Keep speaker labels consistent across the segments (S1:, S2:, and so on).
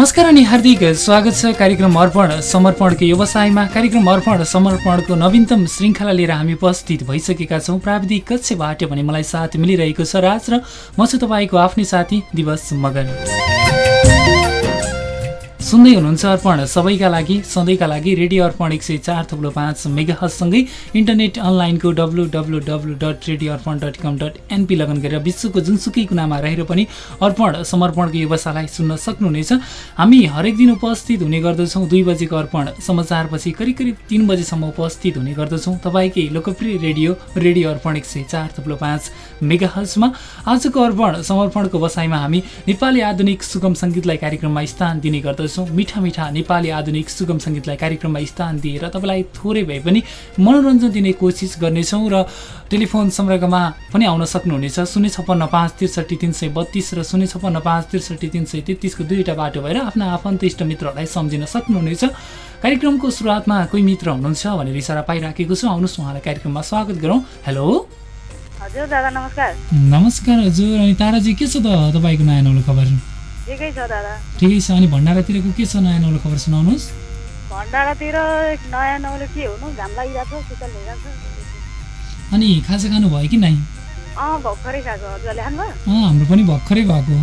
S1: नमस्कार अनि हार्दिक स्वागत छ कार्यक्रम अर्पण समर्पणको व्यवसायमा। कार्यक्रम अर्पण समर्पणको नवीनतम श्रृङ्खला लिएर हामी उपस्थित भइसकेका छौँ। प्राविधिक कक्षबाट भने मलाई साथ मिलिरहेको छ राज र म छु तपाईँको आफ्नै साथी दिवस मगर सुन्दै हुनुहुन्छ अर्पण। सबैका लागि सधैँका लागि रेडियो अर्पण एक सय चार थुप्रो पाँच मेगासँगै इन्टरनेट अनलाइनको W W W dot radio Arpan dot com dot NP लगन गरेर विश्वको जुनसुकै कुनामा रहेर पनि अर्पण समर्पणको व्यवसायलाई सुन्न सक्नुहुनेछ। हामी हरेक दिन उपस्थित हुने गर्दछौँ दुई बजेको अर्पण। समाचारपछि करिब करिब तिन बजीसम्म उपस्थित हुने गर्दछौँ तपाईँकै लोकप्रिय रेडियो रेडियो अर्पण एक सय चार थुप्रो पाँच मेगाहजमा। आजको अर्पण समर्पणको बसाइमा हामी नेपाली आधुनिक सुगम सङ्गीतलाई कार्यक्रममा स्थान दिने गर्दछौँ। मिठा मिठा नेपाली आधुनिक सुगम सङ्गीतलाई कार्यक्रममा स्थान दिएर तपाईँलाई थोरै भए पनि मनोरञ्जन दिने कोसिस गर्नेछौँ र टेलिफोन सम्पर्कमा पनि आउन सक्नुहुनेछ। शून्य छप्पन्न पाँच त्रिसठी तिन सय बत्तिस र शून्य छप्पन्न पाँच त्रिसठी तिन सय तेत्तिसको दुईवटा बाटो भएर आफ्ना आफन्त इष्ट मित्रहरूलाई सम्झिन सक्नुहुनेछ। कार्यक्रमको सुरुवातमा कोही मित्र हुनुहुन्छ भनेर इसारा पाइराखेको छु। आउनुहोस् उहाँलाई कार्यक्रममा स्वागत गरौँ। हेलो।
S2: हजुर दादा नमस्कार।
S1: नमस्कार हजुर। अनि ताराजी के छ त तपाईँको नयाँ नौलो खबर?
S2: ठिकै छ
S1: अनि भण्डारातिरको के छ नयाँ नौलो खबर सुनाउनुहोस्?
S2: भण्डारातिर नयाँ नौलो के हुनु? घाम लागिरहेको छ शीतल भइरहेको छ।
S1: अनि खाजा खानुभयो कि नै?
S2: अँ भर्खरै खाएको। हजुरले खानुभयो
S1: अँ हाम्रो पनि भर्खरै भएको।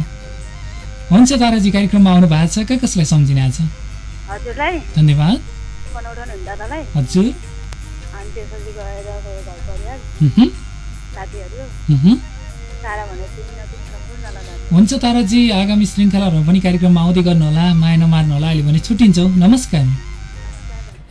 S1: हुन्छ ताराजी कार्यक्रममा आउनु भएको छ कहाँ कसलाई सम्झिने आज
S2: हजुरलाई।
S1: धन्यवाद। हजुर।
S2: अनि गएर साथीहरू।
S1: हुन्छ ताराजी आगामी श्रृङ्खलाहरू पनि कार्यक्रममा आउँदै गर्नुहोला माया नमार्नु होला अहिले भने छुट्टिन्छौँ। नमस्कार।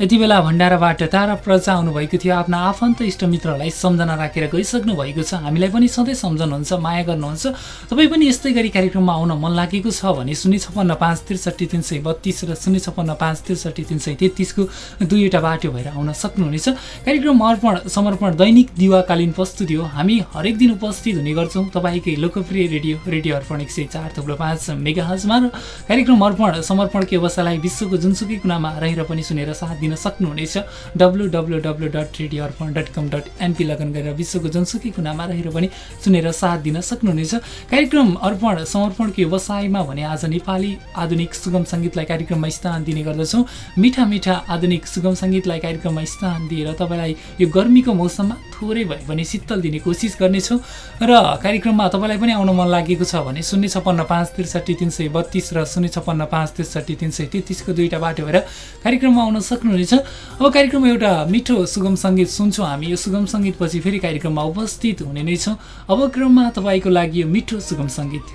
S1: यति बेला भण्डाराबाट तारा प्रजा आउनुभएको थियो। आफ्ना आफन्त इष्टमित्रहरूलाई सम्झना राखेर गइसक्नु भएको छ। हामीलाई पनि सधैँ सम्झनुहुन्छ माया गर्नुहुन्छ तपाईँ पनि यस्तै गरी कार्यक्रममा आउन मन लागेको छ भने शून्य छप्पन्न पाँच त्रिसठी तिन सय बत्तिस र शून्य छप्पन्न पाँच त्रिसठी तिन सय तेत्तिसको दुईवटा बाटो भएर आउन सक्नुहुनेछ। कार्यक्रम अर्पण समर्पण दैनिक दिवाकालीन प्रस्तुति हो। हामी हरेक दिन उपस्थित हुने गर्छौँ। तपाईँकै लोकप्रिय रेडियो रेडियो अर्पण एक सय चार थुप्रो पाँच मेगा हजमा र कार्यक्रम अर्पण समर्पणको व्यवसायलाई विश्वको जुनसुकै कुनामा रहेर पनि सुनेर साथ दिन सक्नुहुनेछ। W W W dot radio Arpan dot com dot NP लगन गरेर विश्वको जुनसुकै कुनामा रहेर पनि सुनेर साथ दिन सक्नुहुनेछ। कार्यक्रम अर्पण समर्पणको व्यवसायमा भने आज नेपाली आधुनिक सुगम सङ्गीतलाई कार्यक्रममा स्थान दिने गर्दछौँ। मिठा मिठा आधुनिक सुगम सङ्गीतलाई कार्यक्रममा स्थान दिएर तपाईँलाई यो गर्मीको मौसममा थोरै भए पनि शीतल दिने कोसिस गर्नेछौँ। र कार्यक्रममा तपाईँलाई पनि आउन मन लागेको छ भने शून्य छप्पन्न पाँच त्रिसठी तिन सय बत्तिस र शून्य छप्पन्न पाँच त्रिसठी तिन सय तेत्तिसको दुईवटा बाटो भएर कार्यक्रममा आउन सक्नुहुनेछ अब कार्यक्रममा एउटा मिठो सुगम सङ्गीत सुन्छौँ हामी। यो सुगम सङ्गीतपछि फेरि कार्यक्रममा उपस्थित हुने नै छौँ। अब क्रममा तपाईँको लागि यो मिठो सुगम सङ्गीत।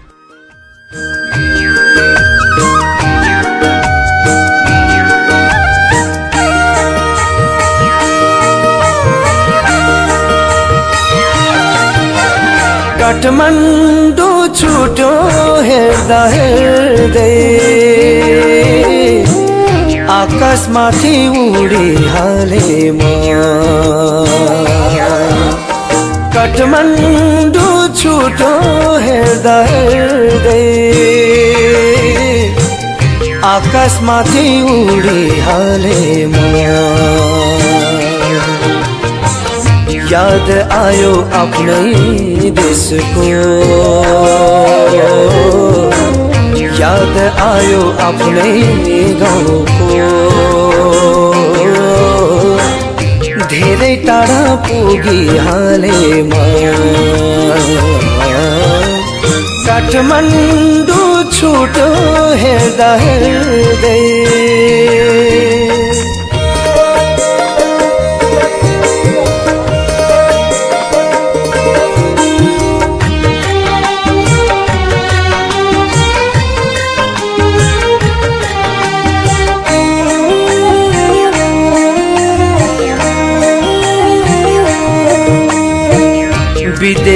S3: काठमाडौँ छुटो हेर्दा हेर्दै। आकाशमाथि उडिहाले म। काठमाडौँ छुटो हेर्दा हेर्दै आकाशमाथि उडिहाले म। याद आयो आफ्नै देशको याद आयो आफ्नै गाउँको धेरै टाढा पुगिहालेमा काठमाडौँ छुटो हेर्दा हेर्दै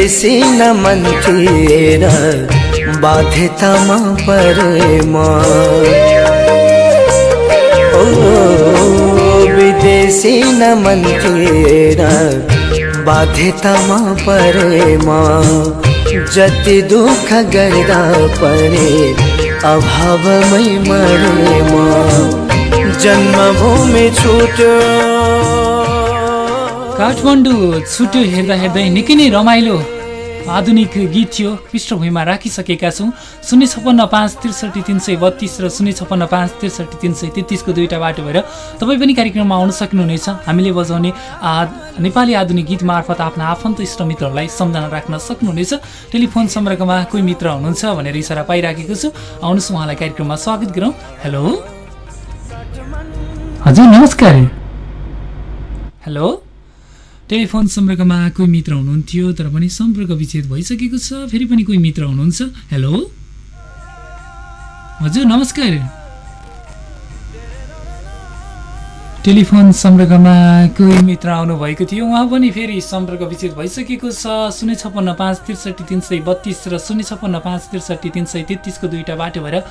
S3: विदेशी न मन थिएन बाध्यतामा परेमा ओ विदेशी न मन थिएन बाध्यतामा परेमा जति दुःख गर्दा परे अभावमै मरेमा जन्मभूमि छुट्यो।
S1: काठमाडौँ छुट्यो हेर्दा हेर्दै निकै नै रमाइलो। आधुनिक गीत थियो पृष्ठभूमिमा राखिसकेका छौँ। शून्य छप्पन्न पाँच त्रिसठी तिन सय बत्तिस र शून्य छप्पन्न पाँच त्रिसठी तिन सय तेत्तिसको दुईवटा बाटो भएर तपाईँ पनि कार्यक्रममा आउन सक्नुहुनेछ। हामीले बजाउने नेपाली आधुनिक गीत मार्फत आफ्ना आफन्त इष्टमित्रहरूलाई सम्झना राख्न सक्नुहुनेछ। टेलिफोन सम्पर्कमा कोही मित्र हुनुहुन्छ भनेर इसारा पाइराखेको छु। आउनुहोस् उहाँलाई कार्यक्रममा स्वागत गरौँ। हेलो। हजुर नमस्कार। हेलो। टेलिफोन सम्पर्कमा कोही मित्र हुनुहुन्थ्यो तर पनि सम्पर्क विच्छेद भइसकेको छ फेरि पनि कोही मित्र हुनुहुन्छ? हेलो हजुर नमस्कार। टेलिफोन सम्पर्कमा कोही मित्र आउनुभएको थियो उहाँ पनि फेरि सम्पर्क विच्छेद भइसकेको छ। शून्य छप्पन्न पाँच त्रिसठी तिन सय बत्तिस र शून्य छप्पन्न पाँच त्रिसठी तिन सय तेत्तिसको दुईवटा बाटो भएर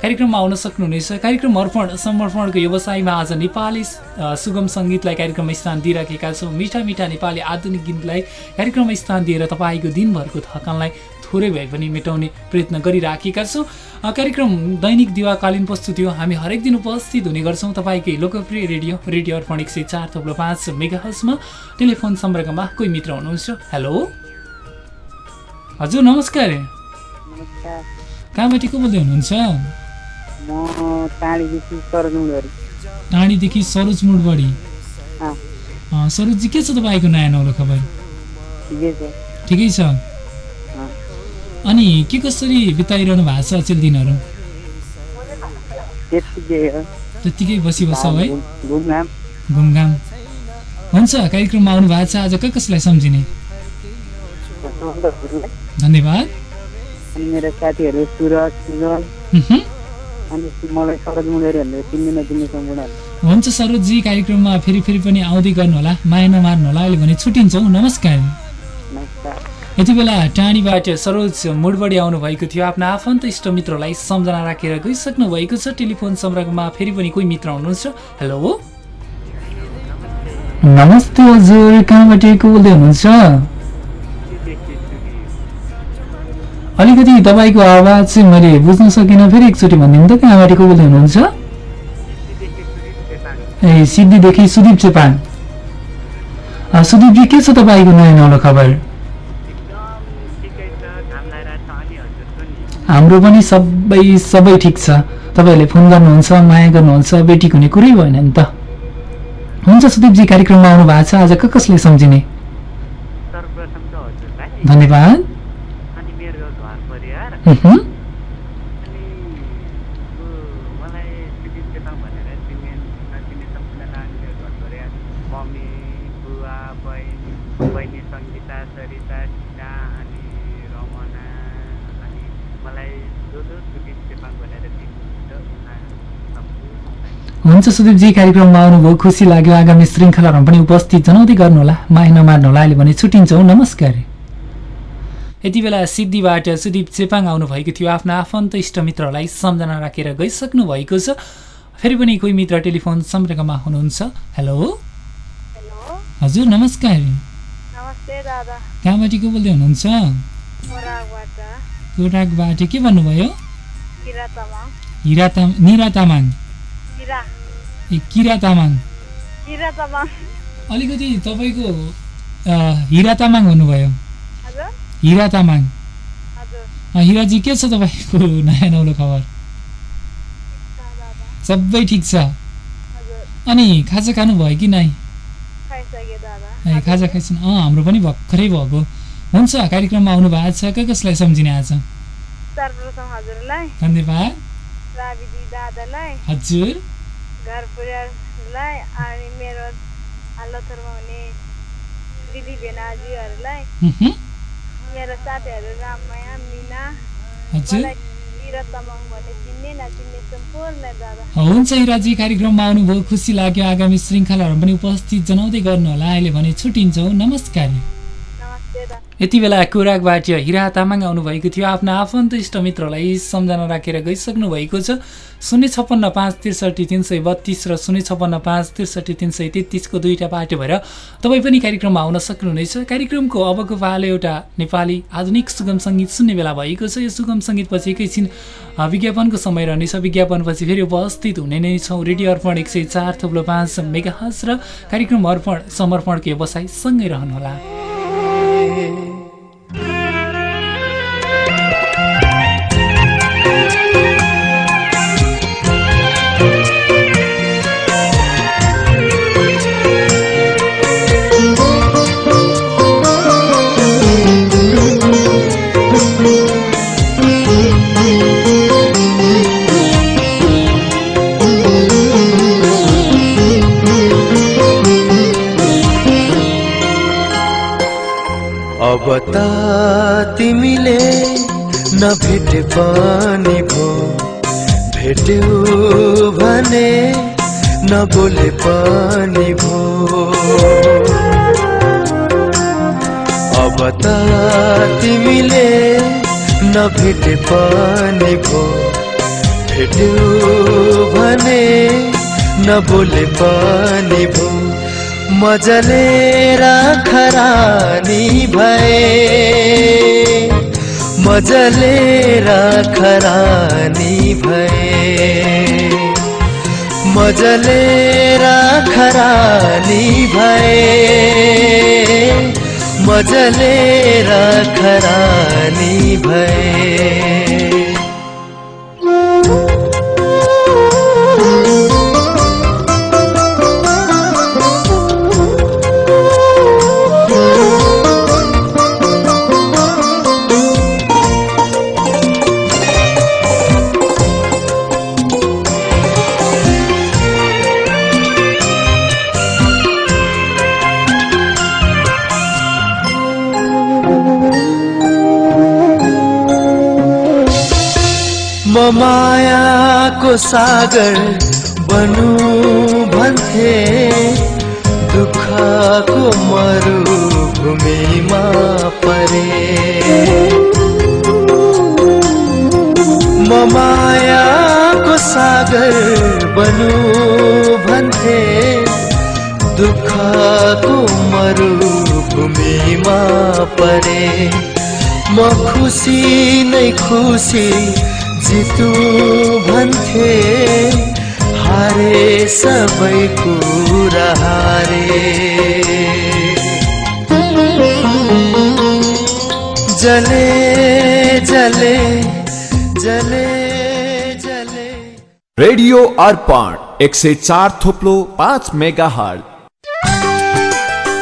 S1: कार्यक्रममा आउन सक्नुहुनेछ। कार्यक्रम अर्पण समर्पणको व्यवसायमा आज नेपाली सुगम सङ्गीतलाई कार्यक्रममा स्थान दिइराखेका छौँ। मिठा मिठा नेपाली आधुनिक गीतलाई कार्यक्रममा स्थान दिएर तपाईँको दिनभरको थकानलाई थोरै भए पनि मेटाउने प्रयत्न गरिराखेका छौँ। कार्यक्रम दैनिक दिवाकालीन प्रस्तुति हो। हामी हरेक दिन उपस्थित हुने गर्छौँ। तपाईँकै लोकप्रिय रेडियो रेडियो अर्पण एक सय चार थप्लो पाँच मेगा हल्समा टेलिफोन सम्पर्कमा कोही मित्र हुनुहुन्छ? हेलो? हजुर नमस्कार। कहाँबाट को बोल्दै हुनुहुन्छ?
S2: टाढीदेखि
S1: सरोज मुडबडी सरोजजी के छ तपाईँको नयाँ नौलो खबर?
S2: ठिकै छ।
S1: अनि के कसरी बिताइरहनु भएको छ अचेल दिनहरू?
S2: त्यत्तिकै
S1: बसी बस्छौ है
S2: घुम- घुमघाम।
S1: हुन्छ कार्यक्रममा आउनु भएको छ आज क कसलाई सम्झिने? धन्यवाद।
S2: मेरो साथीहरू सुरज सुजल। सरज
S1: हुन्छ सरोजजी कार्यक्रममा फेरि फेरि पनि आउँदै गर्नुहोला माया नमार्नु होला। अहिले भने छुट्टिन्छौँ। नमस्कार। यति बेला टाढीबाट सरोज मुडबडी आउनुभएको थियो। आफ्ना आफन्त इष्टमित्रलाई सम्झना राखेर गइसक्नु भएको छ। टेलिफोन सम्पर्कमा फेरि पनि कोही मित्र हुनुहुन्छ हेलो। नमस्ते हजुर। कहाँबाट को बोल्दै हुनुहुन्छ अलिकति तपाईँको आवाज चाहिँ मैले बुझ्न सकिनँ। फेरि एकचोटि भनिदिनु त कहाँबाट को बोल्दै हुनुहुन्छ? ए सिद्धिदेखि सुदीप चेपाङ। सुदीपजी के छ तपाईँको नयाँ नौलो खबर? हाम्रो पनि सबै सबै ठिक छ। तपाईँहरूले फोन गर्नुहुन्छ माया गर्नुहुन्छ बेटीको हुने कुरै भएन नि त। हुन्छ सुदीपजी कार्यक्रममा आउनु भएको छ। आज क कसले सम्झिने? धन्यवाद
S4: अनि मेरो घर परिवार
S1: उहुँ।
S4: अनि मलाई भनेर नचिन्ने सम्पूर्ण नानीहरू घर परिवार मम्मी बुवा बहिनी बहिनी सङ्गीता सरिता टिका अनि रमना अनि मलाई जो जो सुदीप चेपाङ भनेर चिन्नुहुन्छ
S1: हुन्छ सुदीपजी कार्यक्रममा आउनुभयो खुसी लाग्यो आगामी श्रृङ्खलाहरूमा पनि उपस्थित जनाउँदै गर्नुहोला माया नमार्नुहोला अहिले भने छुट्टिन्छौँ नमस्कार यति बेला सिद्धिबाट सुदीप चेपाङ आउनुभएको थियो आफ्ना आफन्त इष्टमित्रहरूलाई सम्झना राखेर गइसक्नु भएको छ। फेरि पनि कोही मित्र टेलिफोन सम्पर्कमा हुनुहुन्छ? हेलो? हजुर नमस्कार। कहाँबाट को बोल्दै हुनुहुन्छ? के भन्नुभयो?
S2: तामाङ।
S1: निरा तामाङ। ए किरा तामाङ। अलिकति तपाईँको हिरा तामाङ भन्नुभयो हिरा तामाङ हिराजी के छ तपाईँको नयाँ नौलो खबर सबै ठिक छ अनि खाजा खानुभयो कि नै ए खाजा खाइछन् अँ हाम्रो पनि भर्खरै भएको हुन्छ कार्यक्रममा आउनु भएको छ क कसलाई सम्झिने आज धन्यवाद हजुर
S2: घर परिवारलाई अनि मेरो हालतहरूमा हुने दिदी भेनाजीहरूलाई
S1: उहुँ,
S2: मेरो साथीहरू राममाया मिना
S1: हुन्छ हिराजी कार्यक्रममा आउनुभयो खुसी लाग्यो आगामी श्रृङ्खलाहरू पनि उपस्थित जनाउँदै गर्नुहोला। अहिले भने छुट्टिन्छौँ नमस्कार। यति बेला कुराकबाट हिरा तामाङ आउनुभएको थियो आफ्ना आफन्त इष्टमित्रलाई सम्झना राखेर गइसक्नु भएको छ। शून्य छप्पन्न पाँच त्रिसठी तिन सय बत्तिस र शून्य छप्पन्न पाँच त्रिसठी तिन सय तेत्तिसको दुईवटा बाटो भएर तपाईँ पनि कार्यक्रममा आउन सक्नुहुनेछ। कार्यक्रमको अबको पालो एउटा नेपाली आधुनिक सुगम सङ्गीत सुन्ने बेला भएको छ। यो सुगम सङ्गीतपछि एकैछिन विज्ञापनको समय रहनेछ। विज्ञापनपछि फेरि उपस्थित हुने नै छौँ। रेडियो अर्पण एक सय चार थुप्रो पाँच र कार्यक्रम अर्पण समर्पणको व्यवसाय सँगै रहनुहोला। 夜。
S5: तिमीले नभेटे पनि भो। भेट्यौ भने नबोले पनि भो। अब त तिमीले नभेटे पनि भो। भेट्यौ भने नबोले पनि भो। मजले राखरानी भए। मजले राखरानी भए। मजले राखरानी भए। मजले राखरानी भए। सागर बनु भन्थे। दुःखको मरुभूमिमा परे। म मायाको सागर बनु भन्थे। दुःखको मरुभूमिमा परे। म खुसी नै खुसी जितु भन्थे हारे सबै कुरा हारे जले जले जले जले।
S6: रेडियो अर्पण एक सय चार थोप्लो पाँच मेगा हल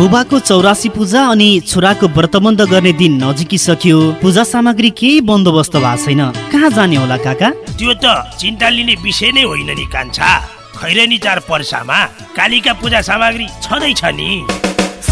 S7: बुबाको चौरासी पूजा अनि छोराको व्रतबन्ध गर्ने दिन नजिकिसक्यो। पूजा सामग्री केही बन्दोबस्त भएको छैन। कहाँ जाने होला काका?
S8: त्यो त चिन्ता लिने विषय नै होइन नि कान्छा। खैरनी चार पर्सामा कालीका पूजा सामग्री छँदैछ नि।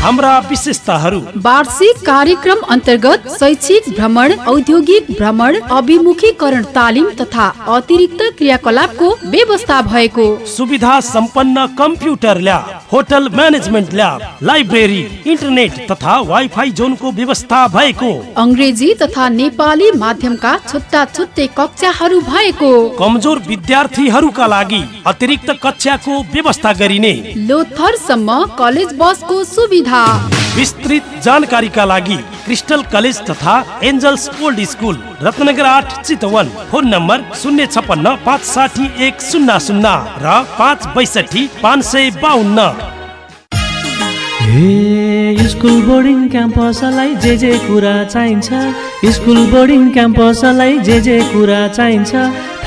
S8: हाम्रा विशेषताहरू।
S9: वार्षिक कार्यक्रम अन्तर्गत शैक्षिक भ्रमण औद्योगिक भ्रमण अभिमुखीकरण तालिम तथा अतिरिक्त क्रियाकलापको व्यवस्था भएको।
S8: सुविधा सम्पन्न computer lab hotel management lab library internet तथा वाइफाई जोनको व्यवस्था भएको।
S9: अङ्ग्रेजी तथा नेपाली माध्यमका छुट्टा छुट्टै कक्षाहरू भएको।
S8: कमजोर विद्यार्थीहरूका लागि अतिरिक्त कक्षाको व्यवस्था गरिने।
S9: लोथरसम्म कलेज बसको सुविधा
S8: विस्तृत जानकारीका लागि क्रिस्टल कलेज तथा एन्जल्स ओल्ड स्कुल रत्नगर आठ चितवन। फोन नम्बर शून्य छपन्न पाँच साठी एक शून्य शून्य र पाँच बैसठी पाँच सय बाहन्न
S10: हे स्कुल बोर्डिङ क्याम्पसलाई जे जे कुरा चाहिन्छ स्कुल बोर्डिङ क्याम्पसलाई जे जे कुरा चाहिन्छ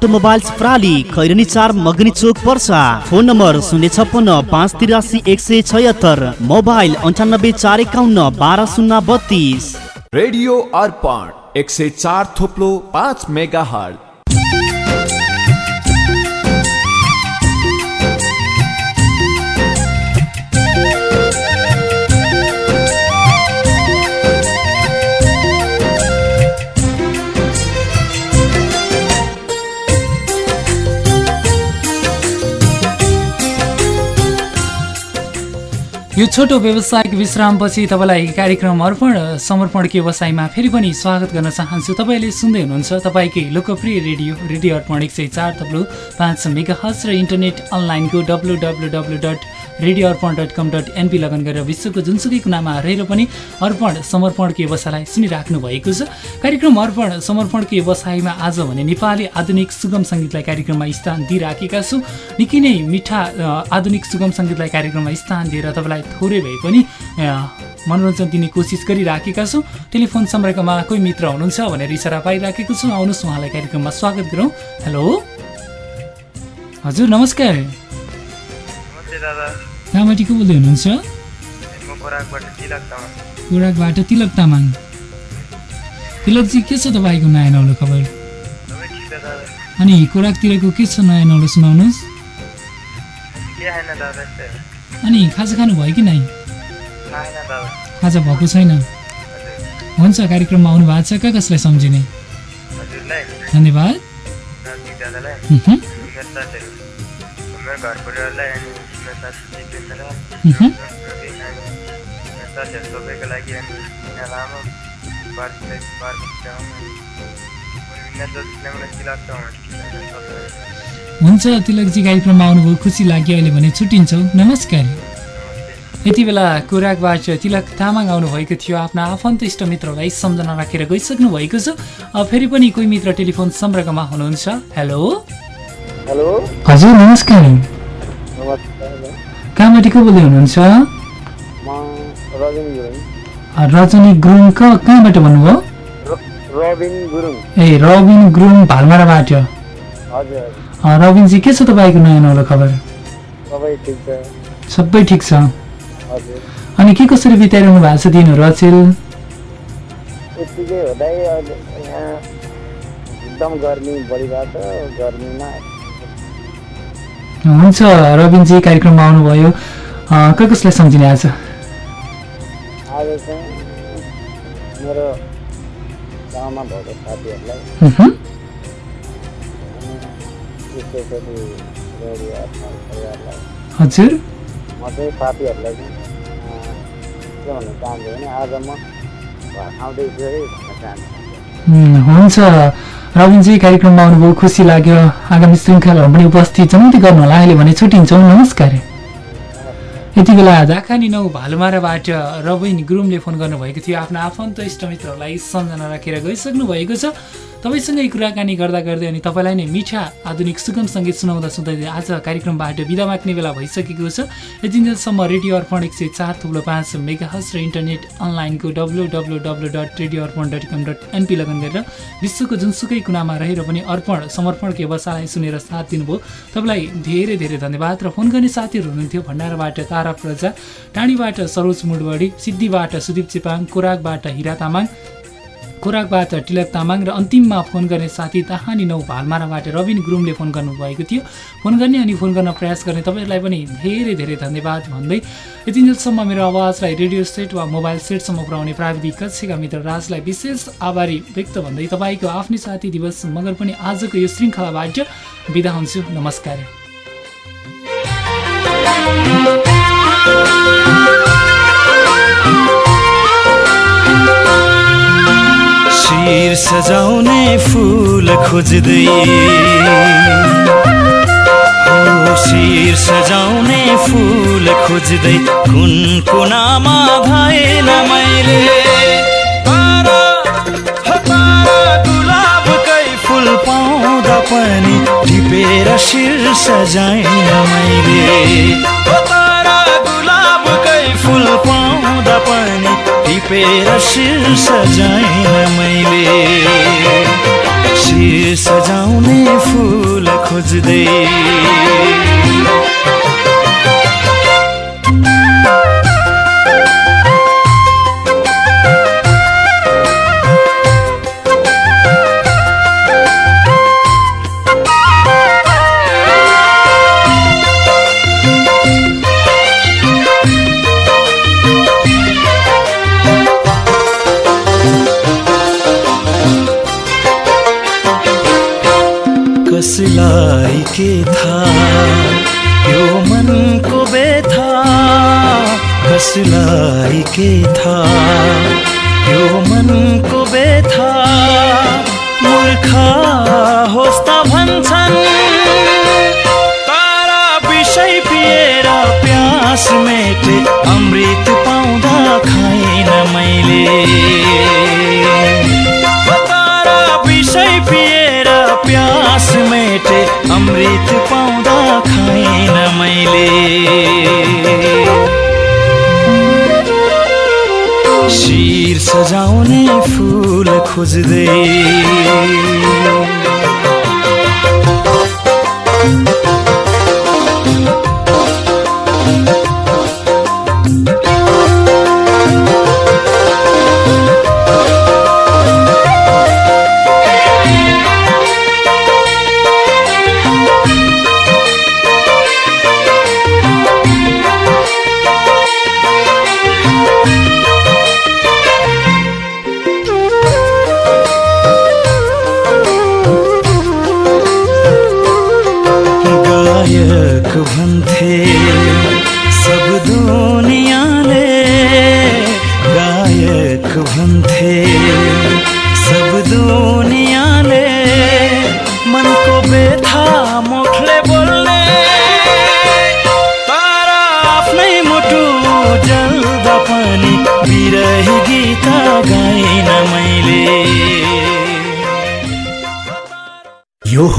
S7: अटोमोबाइल्स प्राली खैरनी चार मगनी चोक पर्सा। फोन नम्बर शून्य छप्पन्न पाँच तिरासी एक सय छयत्तर। मोबाइल अन्ठानब्बे चार एकाउन्न बाह्र शून्य बत्तिस।
S6: रेडियो अर्पण एक सय चार थोप्लो पाँच मेगा हट
S1: यो छोटो व्यावसायिक विश्रामपछि तपाईँलाई कार्यक्रम अर्पण समर्पणको व्यवसायमा फेरि पनि स्वागत गर्न चाहन्छु। तपाईँले सुन्दै हुनुहुन्छ तपाईँकै लोकप्रिय रेडियो रेडियो अर्पण एक सय चार तब्लु पाँच मेगा हज र इन्टरनेट अनलाइनको W W W dot radio Arpan dot com dot NP log on गरेर विश्वको जुनसुकै कुनामा रहेर पनि अर्पण समर्पणको व्यवसायलाई सुनिराख्नु भएको छ। कार्यक्रम अर्पण समर्पणको व्यवसायमा आज भने नेपाली आधुनिक सुगम सङ्गीतलाई कार्यक्रममा स्थान दिइराखेका छौँ। निकै नै मिठा आधुनिक सुगम सङ्गीतलाई कार्यक्रममा स्थान दिएर तपाईँलाई थोरै भए पनि मनोरञ्जन दिने कोसिस गरिराखेका छौँ। टेलिफोन सम्पर्कमा कोही मित्र हुनुहुन्छ भनेर इसारा पाइराखेको छु। आउनुहोस् उहाँलाई कार्यक्रममा स्वागत गरौँ। हेलो। हजुर नमस्कार। कहाँबाट को बोल्दै हुनुहुन्छ? खोराकबाट तिलक तामाङ। तिलकजी के छ तपाईँको नयाँ नौलो खबर? अनि खोराकतिरको के छ नयाँ नौलो सुनाउनुहोस्। अनि खाजा खानु भयो कि नै खाजा भएको छैन। हुन्छ कार्यक्रममा आउनु भएको छ। कहाँ कसलाई सम्झिने? धन्यवाद।
S4: सबैको लागि अनि लामो
S1: हुन्छ तिलकजी कार्यक्रममा आउनुभयो खुसी लाग्यो अहिले भने छुट्टिन्छौँ। नमस्कार। यति बेला कुराकबाट तिलक तामाङ आउनुभएको थियो। आफ्ना आफन्त इष्ट मित्रलाई सम्झना राखेर गइसक्नु भएको छ। फेरि पनि कोही मित्र टेलिफोन सम्पर्कमा हुनुहुन्छ। हेलो।
S11: हेलो।
S1: हजुर नमस्कार
S11: नमस्कार।
S1: कहाँबाट को बोल्दै हुनुहुन्छ? रजनी गुरुङ। कहाँबाट भन्नुभयो? ए रबिन गुरुङ भालमाराबाट। रबिनजी के छ तपाईँको नयाँ नौलो खबर?
S11: सबै ठिक छ।
S1: अनि के कसरी बिताइरहनु भएको छ दिनहरू अचेल?
S11: एकदम गर्मी बढिरहेको छ। गर्मीमा
S1: हुन्छ रबिनजी कार्यक्रममा आउनुभयो। क कसलाई सम्झिने आज?
S11: मेरो गाउँमा भएको साथीहरूलाई।
S1: हजुर।
S11: म चाहिँ साथीहरूलाई के भन्न चाहन्छु भने आज म घर आउँदैछु है भन्न चाहन्छु।
S1: हुन्छ। रविनजी कार्यक्रममा आउनुभयो खुसी लाग्यो। आगामी श्रृङ्खलाहरू पनि उपस्थित जमाउँदै गर्नु होला अहिले भने छुट्टिन्छौँ। नमस्कार। यति बेला झाखानी नौ भालुमाराबाट रविन गुरुङले फोन गर्नुभएको थियो। आफ्नो आफन्त इष्टमित्रहरूलाई सम्झना राखेर गइसक्नु भएको छ। तपाईँसँगै कुराकानी गर्दा गर्दै अनि तपाईँलाई नै मिठा आधुनिक सुगम सङ्गीत सुनाउँदा सुन्दै आज कार्यक्रमबाट बिदा माग्ने बेला भइसकेको छ। यतिन्जेलसम्म रेडियो अर्पण एक सय चार थुप्रो पाँच मेगा हस र इन्टरनेट अनलाइनको W W W dot radio Arpan dot com dot NP log on गरेर विश्वको जुनसुकै कुनामा रहेर पनि अर्पण समर्पणको व्यवसायलाई सुनेर साथ दिनुभयो। तपाईँलाई धेरै धेरै धन्यवाद र फोन गर्ने साथीहरू हुनुहुन्थ्यो। भण्डाराबाट तारा प्रजा टाढीबाट सरोज मुडबडी सिद्धिबाट सुदीप चेपाङ कोराकबाट हिरा तामाङ खोराकबाट टिलक तामाङ र अन्तिममा फोन गर्ने साथी ताहानी नौ भालमाराबाट रविन गुरुङले फोन गर्नुभएको थियो। फोन गर्ने अनि फोन गर्न प्रयास गर्ने तपाईँहरूलाई पनि धेरै धेरै धन्यवाद भन्दै यतिन्जेलसम्म मेरो आवाजलाई रेडियो सेट वा मोबाइल सेटसम्म पुर्याउने प्राविधिक कक्षका मित्र राजलाई विशेष आभारी व्यक्त भन्दै तपाईँको आफ्नै साथी दिवस मगर पनि आजको यो श्रृङ्खलाबाट बिदा हुन्छु। नमस्कार।
S12: शिर सजाउने फुल खोज्दै शिर सजाउने फुल खोज्दै कुन कुनामा भएन मैले? गुलाबकै फुल पाउँदा पनि टिपेर शिर सजाइन मैले। फुल पाउँदा पनि टिपेर शिर सजाइन मैले। शिर सजाउने फुल खोज्दै। के यो मनको व्यथा कसलाई के थाहा यो मनको व्यथा मूर्खा होस् त भन्छन्। तारा विषय पिएर प्यास मेटे अमृत पाउँदा खाइन मैले। अमृत पाउँदा खाइन मैले। शिर सजाउने फुल खोज्दै
S13: সন্ধে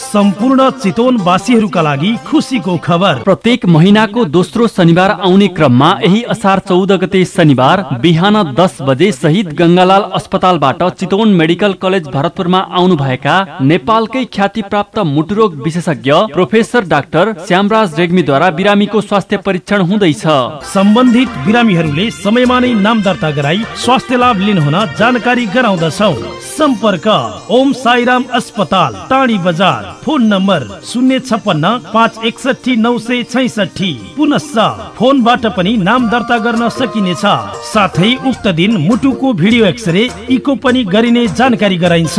S8: सम्पूर्ण चितवनवासीहरूका लागि खुसीको खबर।
S14: प्रत्येक महिनाको दोस्रो शनिबार आउने क्रममा यही असार चौध गते शनिबार बिहान दस बजे शहीद गङ्गालाल अस्पतालबाट चितवन मेडिकल कलेज भरतपुरमा आउनुभएका नेपालकै ख्याति प्राप्त मुटुरोग विशेषज्ञ प्रोफेसर डाक्टर श्यामराज रेग्मीद्वारा बिरामीको स्वास्थ्य परीक्षण हुँदैछ।
S8: सम्बन्धित बिरामीहरूले समयमा नै नाम दर्ता गराई स्वास्थ्य लाभ लिनुहुन जानकारी गराउँदछौ। सम्पर्क ओम साईराम अस्पताल टाढी बजार। फोन नम्बर शून्य छप्पन्न पाँच एकसठी नौ सय छैसठी पुनश्च फोनबाट पनि नाम दर्ता गर्न सकिनेछ। साथै उक्त दिन मुटुको भिडियो एक्सरे इको पनि गरिने जानकारी गराइन्छ।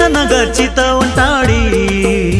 S15: जाउँ है रत्नगर चितवन टाढी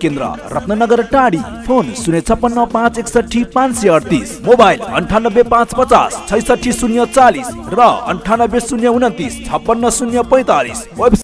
S16: केन्द्र रत्नगर टाढी फोन शून्य छप्पन्न पाँच एकसठी पाँच सय अडतिस मोबाइल अन्ठानब्बे पाँच पचास छैसठी शून्य चालिस र अन्ठानब्बे शून्य उन्तिस छप्पन्न शून्य पैँतालिस